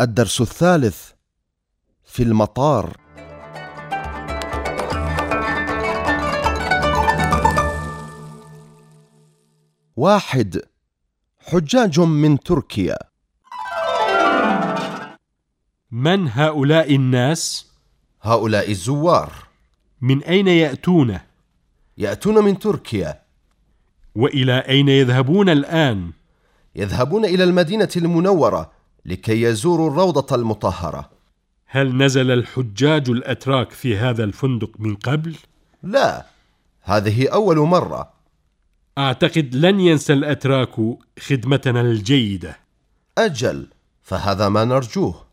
الدرس الثالث في المطار واحد حجاج من تركيا من هؤلاء الناس؟ هؤلاء الزوار من أين يأتون؟ يأتون من تركيا وإلى أين يذهبون الآن؟ يذهبون إلى المدينة المنورة لكي يزوروا الروضة المطهرة. هل نزل الحجاج الأتراك في هذا الفندق من قبل؟ لا هذه أول مرة. أعتقد لن ينسى الأتراك خدمتنا الجيدة. أجل فهذا ما نرجوه.